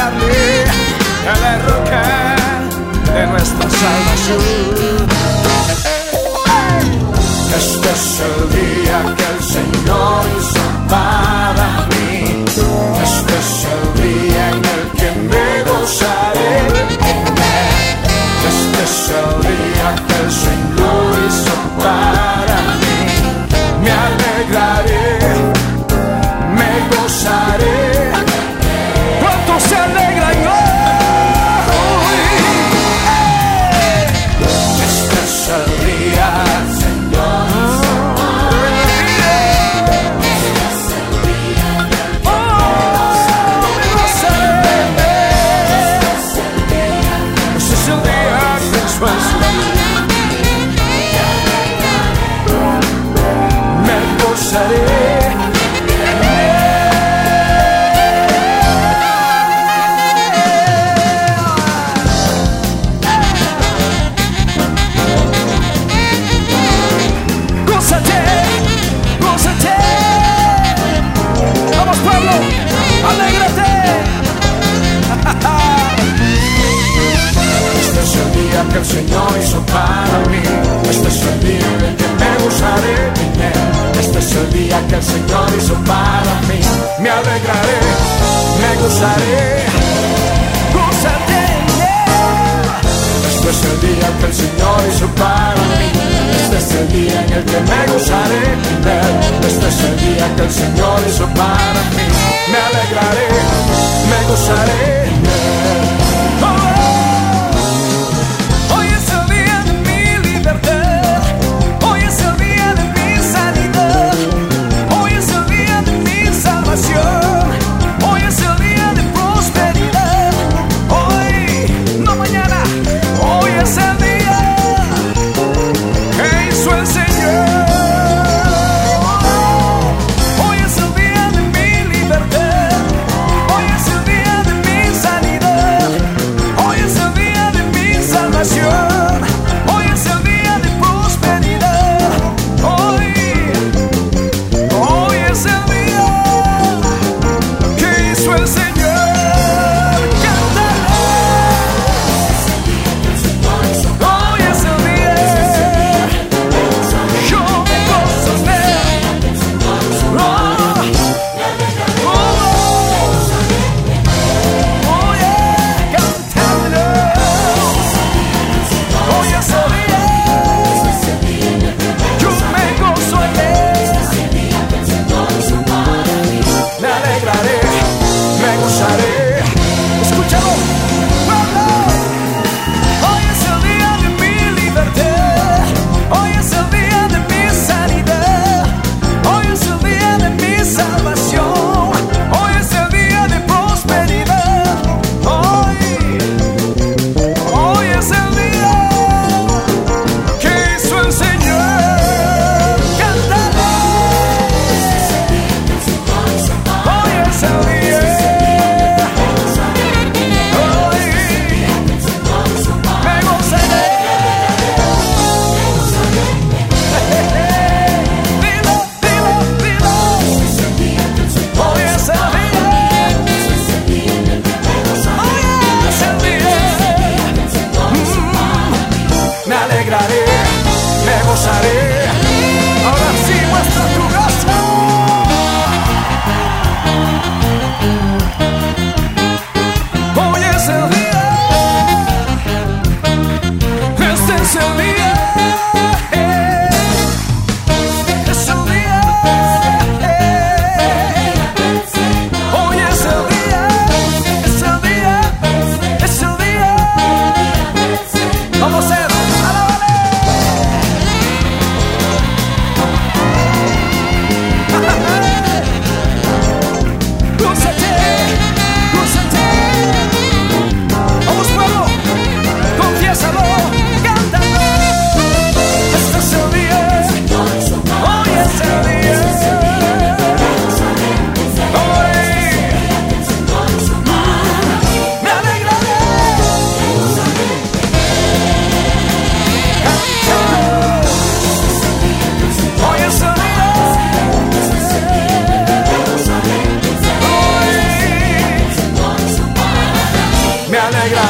pegarle a la roca de nuestra salvación. Este es el día que el Señor hizo. que el Señor hizo para mí. Este es el día en el que me gozaré en. Este es el día que el Señor hizo para mí. Me alegraré, me gozaré. Este es el día que el Señor hizo para mí. Este es el día en el que me gozaré en él. Este es el día que el Señor hizo para mí. Me alegraré, me gozaré en él. Yeah.